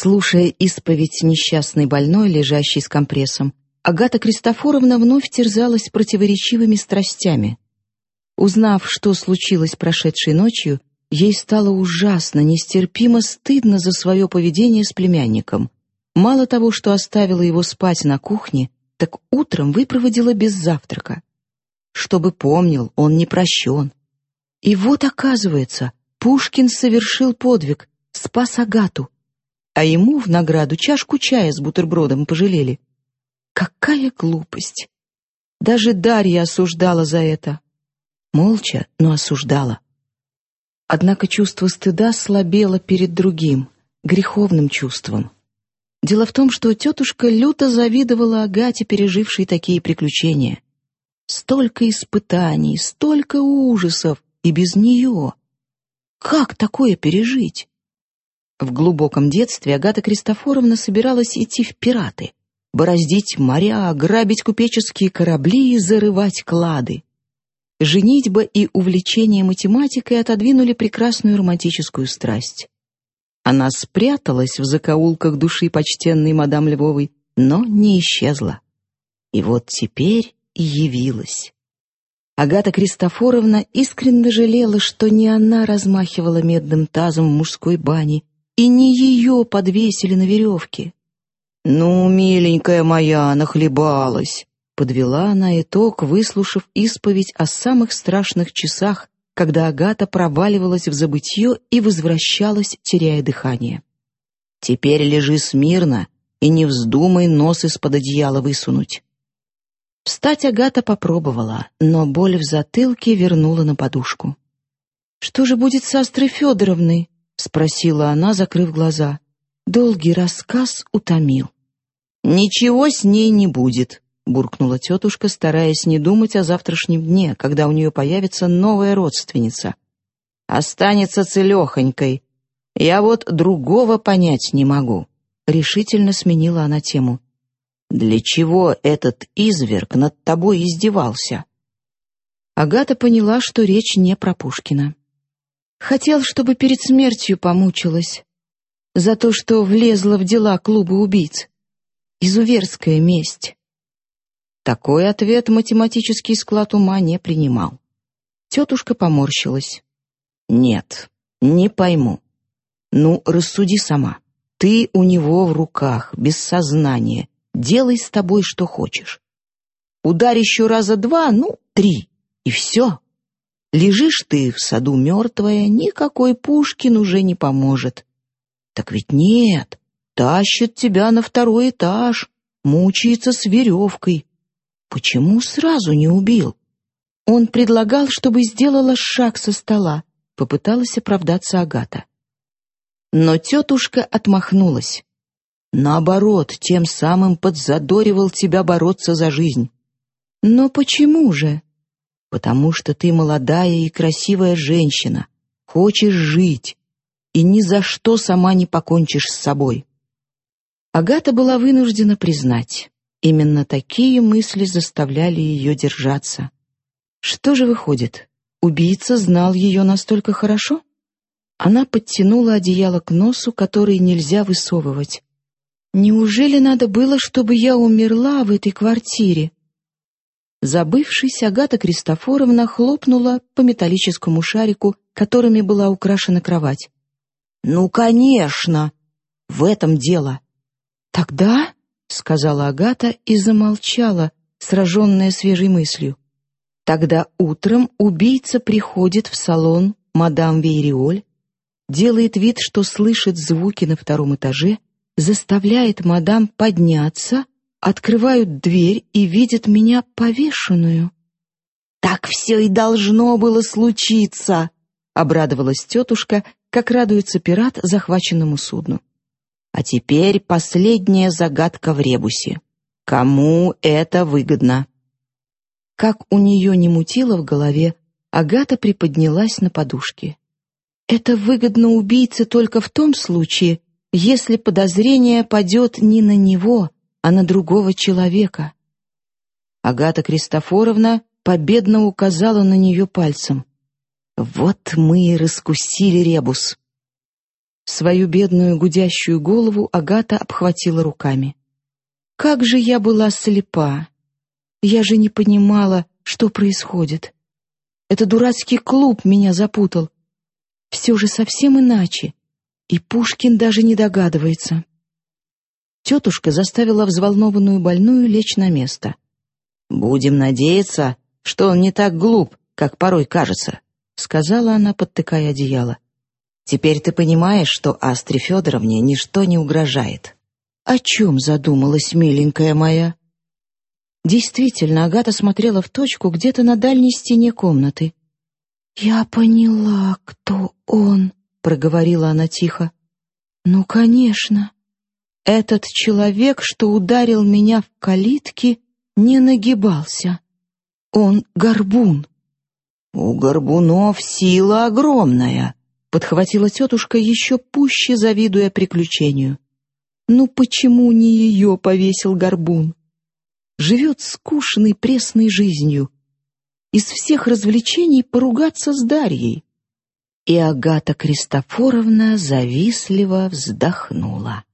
Слушая исповедь несчастной больной, лежащей с компрессом, Агата Кристофоровна вновь терзалась противоречивыми страстями. Узнав, что случилось прошедшей ночью, ей стало ужасно, нестерпимо стыдно за свое поведение с племянником. Мало того, что оставила его спать на кухне, так утром выпроводила без завтрака. Чтобы помнил, он не прощен. И вот, оказывается, Пушкин совершил подвиг, спас Агату, а ему в награду чашку чая с бутербродом пожалели. Какая глупость! Даже Дарья осуждала за это. Молча, но осуждала. Однако чувство стыда слабело перед другим, греховным чувством. Дело в том, что тетушка люто завидовала Агате, пережившей такие приключения. Столько испытаний, столько ужасов, и без нее. Как такое пережить? В глубоком детстве Агата Кристофоровна собиралась идти в пираты, бороздить моря, грабить купеческие корабли и зарывать клады. Женитьба и увлечение математикой отодвинули прекрасную романтическую страсть. Она спряталась в закоулках души почтенной мадам Львовой, но не исчезла. И вот теперь и явилась. Агата Кристофоровна искренне жалела, что не она размахивала медным тазом в мужской бане, и не ее подвесили на веревке. «Ну, миленькая моя, нахлебалась!» Подвела она итог, выслушав исповедь о самых страшных часах, когда Агата проваливалась в забытье и возвращалась, теряя дыхание. «Теперь лежи смирно и не вздумай нос из-под одеяла высунуть». Встать Агата попробовала, но боль в затылке вернула на подушку. «Что же будет с Астрой Федоровной?» — спросила она, закрыв глаза. Долгий рассказ утомил. «Ничего с ней не будет», — буркнула тетушка, стараясь не думать о завтрашнем дне, когда у нее появится новая родственница. «Останется целехонькой. Я вот другого понять не могу», — решительно сменила она тему. Для чего этот изверг над тобой издевался? Агата поняла, что речь не про Пушкина. Хотел, чтобы перед смертью помучилась. За то, что влезла в дела клуба убийц. Изуверская месть. Такой ответ математический склад ума не принимал. Тетушка поморщилась. «Нет, не пойму. Ну, рассуди сама. Ты у него в руках, без сознания, делай с тобой что хочешь. Ударь еще раза два, ну, три, и все. Лежишь ты в саду мертвая, никакой Пушкин уже не поможет. Так ведь нет, тащит тебя на второй этаж, мучается с веревкой. Почему сразу не убил? Он предлагал, чтобы сделала шаг со стола, попыталась оправдаться Агата. Но тетушка отмахнулась. Наоборот, тем самым подзадоривал тебя бороться за жизнь. Но почему же? Потому что ты молодая и красивая женщина, хочешь жить, и ни за что сама не покончишь с собой. Агата была вынуждена признать, именно такие мысли заставляли ее держаться. Что же выходит, убийца знал ее настолько хорошо? Она подтянула одеяло к носу, который нельзя высовывать, Неужели надо было, чтобы я умерла в этой квартире? Забывшись, Агата Кристофоровна хлопнула по металлическому шарику, которыми была украшена кровать. «Ну, конечно! В этом дело!» «Тогда?» — сказала Агата и замолчала, сраженная свежей мыслью. Тогда утром убийца приходит в салон мадам Вейриоль, делает вид, что слышит звуки на втором этаже, заставляет мадам подняться, открывают дверь и видят меня повешенную. «Так все и должно было случиться!» — обрадовалась тетушка, как радуется пират захваченному судну. А теперь последняя загадка в ребусе. Кому это выгодно? Как у нее не мутило в голове, Агата приподнялась на подушке. Это выгодно убийце только в том случае, если подозрение падет не на него, а на другого человека. Агата Кристофоровна победно указала на нее пальцем. «Вот мы и раскусили ребус». Свою бедную гудящую голову Агата обхватила руками. Как же я была слепа! Я же не понимала, что происходит. Это дурацкий клуб меня запутал. Все же совсем иначе. И Пушкин даже не догадывается. Тетушка заставила взволнованную больную лечь на место. «Будем надеяться, что он не так глуп, как порой кажется», — сказала она, подтыкая одеяло. «Теперь ты понимаешь, что Астре Федоровне ничто не угрожает». «О чем задумалась, миленькая моя?» Действительно, Агата смотрела в точку где-то на дальней стене комнаты. «Я поняла, кто он», — проговорила она тихо. «Ну, конечно. Этот человек, что ударил меня в калитке, не нагибался. Он горбун». «У горбунов сила огромная», — подхватила тетушка, еще пуще завидуя приключению. «Ну почему не ее повесил горбун? Живет скучной пресной жизнью. Из всех развлечений поругаться с Дарьей». И Агата Кристофоровна завистливо вздохнула.